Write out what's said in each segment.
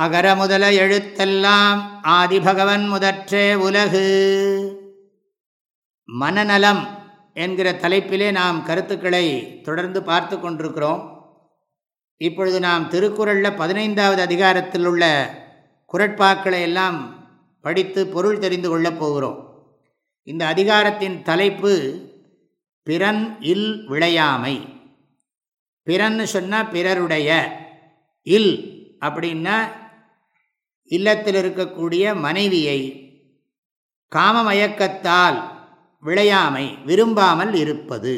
அகர முதல எழுத்தெல்லாம் ஆதிபகவன் முதற்றே உலகு. மனநலம் என்கிற தலைப்பிலே நாம் கருத்துக்களை தொடர்ந்து பார்த்து கொண்டிருக்கிறோம். இப்பொழுது நாம் திருக்குறளில் பதினைந்தாவது அதிகாரத்தில் உள்ள குரட்பாக்களை எல்லாம் படித்து பொருள் தெரிந்து கொள்ளப் போகிறோம். இந்த அதிகாரத்தின் தலைப்பு பிறன் இல் விளையாமை. பிறன்னு சொன்னால் பிறருடைய இல் அப்படின்னா இல்லத்தில் இருக்கக்கூடிய மனைவியை காமமயக்கத்தால் விளையாமை விரும்பாமல் இருப்பது.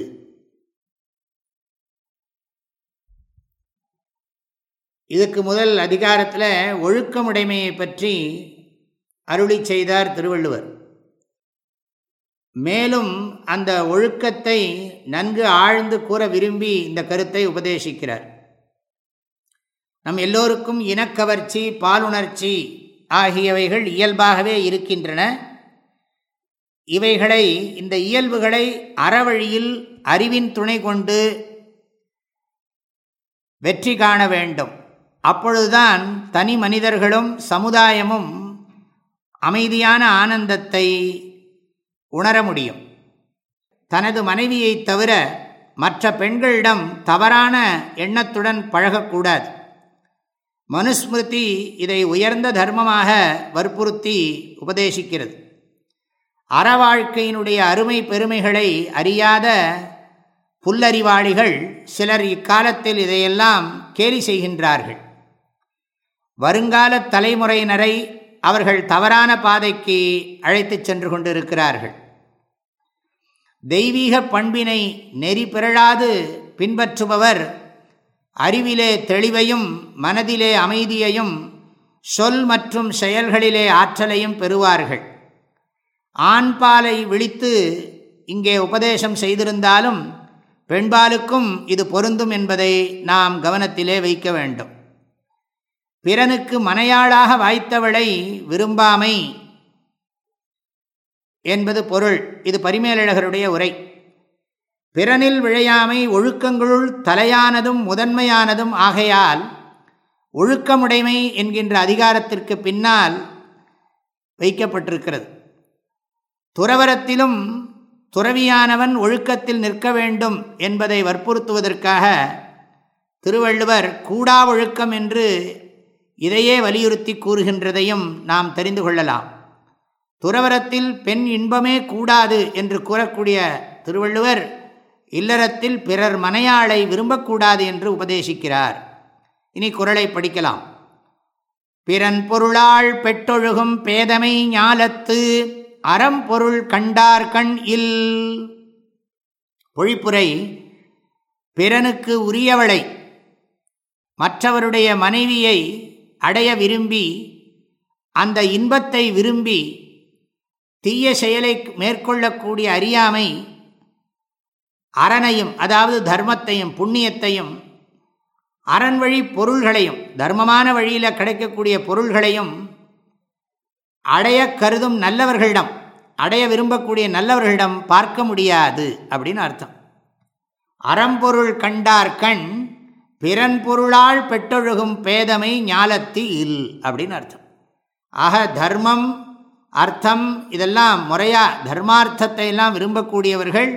இதுக்கு முதல் அதிகாரத்தில் ஒழுக்கமுடைமையை பற்றி அருளி செய்தார் திருவள்ளுவர். மேலும் அந்த ஒழுக்கத்தை நன்கு ஆழ்ந்து கூற விரும்பி இந்த கருத்தை உபதேசிக்கிறார். நம் எல்லோருக்கும் இனக்கவர்ச்சி பாலுணர்ச்சி ஆகியவைகள் இயல்பாகவே இருக்கின்றன. இவைகளை இந்த இயல்புகளை அறவழியில் அறிவின் துணை கொண்டு வெற்றி காண வேண்டும். அப்பொழுதுதான் தனி மனிதர்களும் சமுதாயமும் அமைதியான ஆனந்தத்தை உணர முடியும். தனது மனைவியை தவிர மற்ற பெண்களிடம் தவறான எண்ணத்துடன் பழகக்கூடாது. மனுஸ்மிருதி இதை உயர்ந்த தர்மமாக வற்புறுத்தி உபதேசிக்கிறது. அறவாழ்க்கையினுடைய அருமை பெருமைகளை அறியாத புல்லறிவாளிகள் சிலர் இக்காலத்தில் இதையெல்லாம் கேலி செய்கின்றார்கள். வருங்கால தலைமுறையினரை அவர்கள் தவறான பாதைக்கு அழைத்துச் சென்று கொண்டிருக்கிறார்கள். தெய்வீக பண்பினை நெறி பிறழாது பின்பற்றுபவர் அறிவிலே தெளிவையும் மனதிலே அமைதியையும் சொல் மற்றும் செயல்களிலே ஆற்றலையும் பெறுவார்கள். ஆண்பாலை விழித்து இங்கே உபதேசம் செய்திருந்தாலும் பெண்பாலுக்கும் இது பொருந்தும் என்பதை நாம் கவனத்திலே வைக்க வேண்டும். பிறனுக்கு மனையாளாக வாய்த்தவளை விரும்பாமை என்பது பொருள். இது பரிமேலழகருடைய உரை. பிறனில் விழையாமை ஒழுக்கங்களுள் தலையானதும் முதன்மையானதும் ஆகையால் ஒழுக்கமுடைமை என்கின்ற அதிகாரத்திற்கு பின்னால் வைக்கப்பட்டிருக்கிறது. துறவரத்திலும் துறவியானவன் ஒழுக்கத்தில் நிற்க வேண்டும் என்பதை வற்புறுத்துவதற்காக திருவள்ளுவர் கூடா ஒழுக்கம் என்று இதையே வலியுறுத்தி கூறுகின்றதையும் நாம் தெரிந்து கொள்ளலாம். துறவரத்தில் பெண் இன்பமே கூடாது என்று கூறக்கூடிய திருவள்ளுவர் இல்லறத்தில் பிறர் மனையாளை விரும்பக்கூடாது என்று உபதேசிக்கிறார். இனி குரலை படிக்கலாம். பிறன் பொருளால் பெற்றொழுகும் பேதமை ஞாலத்து அறம்பொருள் கண்டார்கண் இல். பொழிப்புரை பிறனுக்கு உரியவளை மற்றவருடைய மனைவியை அடைய விரும்பி அந்த இன்பத்தை விரும்பி தீய செயலை மேற்கொள்ளக்கூடிய அறியாமை அறனையும் அதாவது தர்மத்தையும் புண்ணியத்தையும் அரண் வழி பொருள்களையும் தர்மமான வழியில் கிடைக்கக்கூடிய பொருள்களையும் அடைய கருதும் நல்லவர்களிடம் அடைய விரும்பக்கூடிய நல்லவர்களிடம் பார்க்க முடியாது அப்படின்னு அர்த்தம். அறம்பொருள் கண்டார் கண் பிறன் பொருளால் பெற்றொழுகும் பேதமை ஞாலத்தி இல் அப்படின்னு அர்த்தம். ஆக தர்மம் அர்த்தம் இதெல்லாம் முறையாக தர்மார்த்தத்தை எல்லாம் விரும்பக்கூடியவர்கள்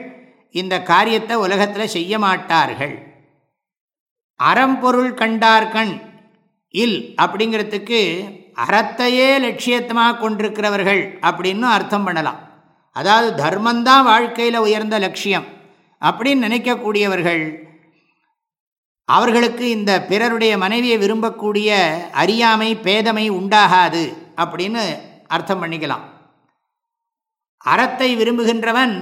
இந்த காரியத்தை உலகத்தில் செய்ய மாட்டார்கள் அறம்பொருள் கண்டார்கண் இல் அப்படிங்கிறதுக்கு அறத்தையே லட்சியத்தமாக கொண்டிருக்கிறவர்கள் அப்படின்னு அர்த்தம் பண்ணலாம். அதாவது தர்மந்தான் வாழ்க்கையில் உயர்ந்த லட்சியம் அப்படின்னு நினைக்கக்கூடியவர்கள் அவர்களுக்கு இந்த பிறருடைய மனைவியை விரும்பக்கூடிய அறியாமை பேதமை உண்டாகாது அப்படின்னு அர்த்தம் பண்ணிக்கலாம். அறத்தை விரும்புகின்றவன்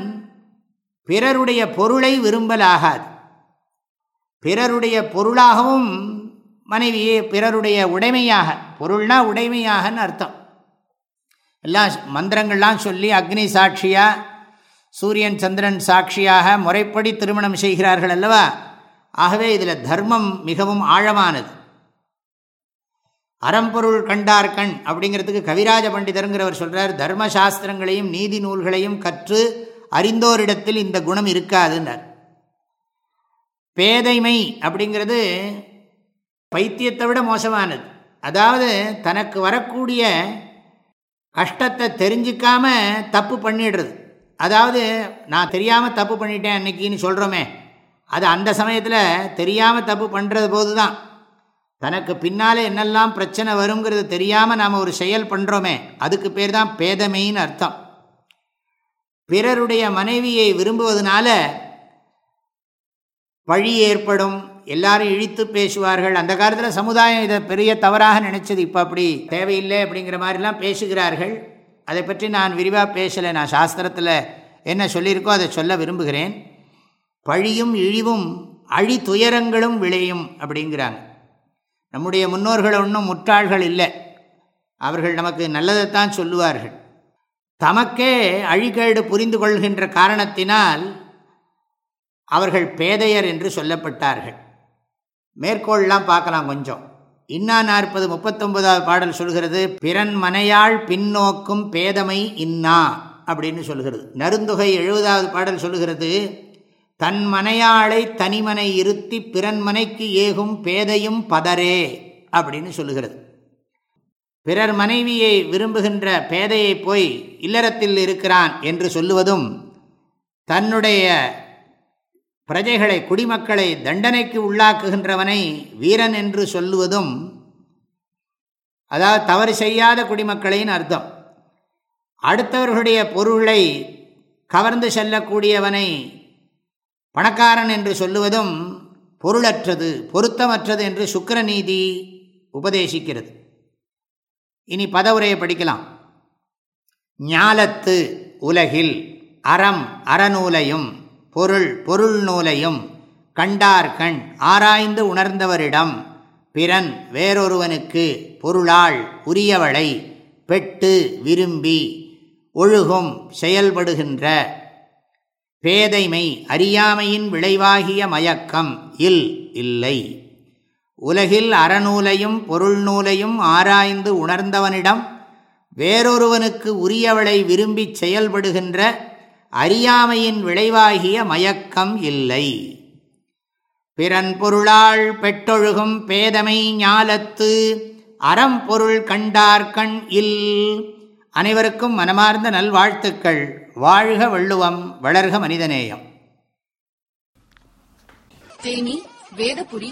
பிறருடைய பொருளை விரும்பலாகாது. பிறருடைய பொருளாகவும் மனைவியே பிறருடைய உடைமையாக பொருள்னா உடைமையாகன்னு அர்த்தம். எல்லாம் மந்திரங்கள்லாம் சொல்லி அக்னி சாட்சியாக சூரியன் சந்திரன் சாட்சியாக முறைப்படி திருமணம் செய்கிறார்கள் அல்லவா? ஆகவே இதில் தர்மம் மிகவும் ஆழமானது. அறம்பொருள் கண்டார் கண் அப்படிங்கிறதுக்கு கவிராஜ பண்டிதருங்கிறவர் சொல்கிறார் தர்மசாஸ்திரங்களையும் நீதி நூல்களையும் கற்று அறிந்தோரிடத்தில் இந்த குணம் இருக்காதுன்றார். பேதைமை அப்படிங்கிறது பைத்தியத்தை விட மோசமானது. அதாவது தனக்கு வரக்கூடிய கஷ்டத்தை தெரிஞ்சிக்காம தப்பு பண்ணிடுறது. அதாவது நான் தெரியாமல் தப்பு பண்ணிட்டேன் அன்னைக்கின்னு சொல்கிறோமே அது அந்த சமயத்தில் தெரியாமல் தப்பு பண்ணுறது போது தான் தனக்கு பின்னால் என்னெல்லாம் பிரச்சனை வருங்கிறது தெரியாமல் நாம் ஒரு செயல் பண்ணுறோமே அதுக்கு பேர் தான் பேதமைன்னு அர்த்தம். பிறருடைய மனைவியை விரும்புவதனால பழி ஏற்படும். எல்லாரும் இழித்து பேசுவார்கள். அந்த காலத்தில் சமுதாயம் இதை பெரிய தவறாக நினைச்சது. இப்போ அப்படி தேவையில்லை அப்படிங்கிற மாதிரிலாம் பேசுகிறார்கள். அதை பற்றி நான் விரிவாக பேசலை. நான் சாஸ்திரத்தில் என்ன சொல்லியிருக்கோ அதை சொல்ல விரும்புகிறேன். பழியும் இழிவும் அழி துயரங்களும் விளையும் அப்படிங்கிறாங்க. நம்முடைய முன்னோர்கள் ஒன்றும் முட்டாள்கள் இல்லை. அவர்கள் நமக்கு நல்லதைத்தான் சொல்லுவார்கள். தமக்கே அழிகேடு புரிந்து கொள்கின்ற காரணத்தினால் அவர்கள் பேதையர் என்று சொல்லப்பட்டார்கள். மேற்கோள்லாம் பார்க்கலாம் கொஞ்சம். இன்னா நாற்பது முப்பத்தொன்பதாவது பாடல் சொல்கிறது பிறன் மனையாள் பின்னோக்கும் பேதமை இன்னா அப்படின்னு சொல்கிறது. நருந்தொகை எழுபதாவது பாடல் சொல்கிறது தன் மனையாளை தனிமனை இருத்தி பிறன் மனைக்கு ஏகும் பேதையும் பதரே அப்படின்னு சொல்லுகிறது பிறர் மனைவியை விரும்புகின்ற பேதையை போய் இல்லறத்தில் இருக்கிறான் என்று சொல்லுவதும் தன்னுடைய பிரஜைகளை குடிமக்களை தண்டனைக்கு உள்ளாக்குகின்றவனை வீரன் என்று சொல்லுவதும் அதாவது தவறு செய்யாத குடிமக்களின் அர்த்தம். அடுத்தவர்களுடைய பொருளை கவர்ந்து செல்லக்கூடியவனை பணக்காரன் என்று சொல்லுவதும் பொருளற்றது பொருத்தமற்றது என்று சுக்கரநீதி உபதேசிக்கிறது. இனி பதவுரையை படிக்கலாம். ஞாலத்து உலகில் அறம் அறநூலையும் பொருள் பொருள் நூலையும் கண்டார்கண் ஆராய்ந்து உணர்ந்தவரிடம் பிறன் வேறொருவனுக்கு பொருளால் உரியவளை பெட்டு விரும்பி ஒழுகும் செயல்படுகின்ற பேதைமை அறியாமையின் விளைவாகிய மயக்கம் இல் இல்லை. உலகில் அறநூலையும் பொருள் நூலையும் ஆராய்ந்து உணர்ந்தவனிடம் வேறொருவனுக்கு உரியவளை விரும்பிச் செயல்படுகின்ற அறியாமையின் விளைவாகிய மயக்கம் இல்லை. பிறன் பொருளால் பெற்றொழுகும் பேதமை ஞாலத்து அறம்பொருள் கண்டார்கண் இல். அனைவருக்கும் மனமார்ந்த நல்வாழ்த்துக்கள். வாழ்க வள்ளுவம் வளர்க மனிதநேயம். தேனி வேதபுரி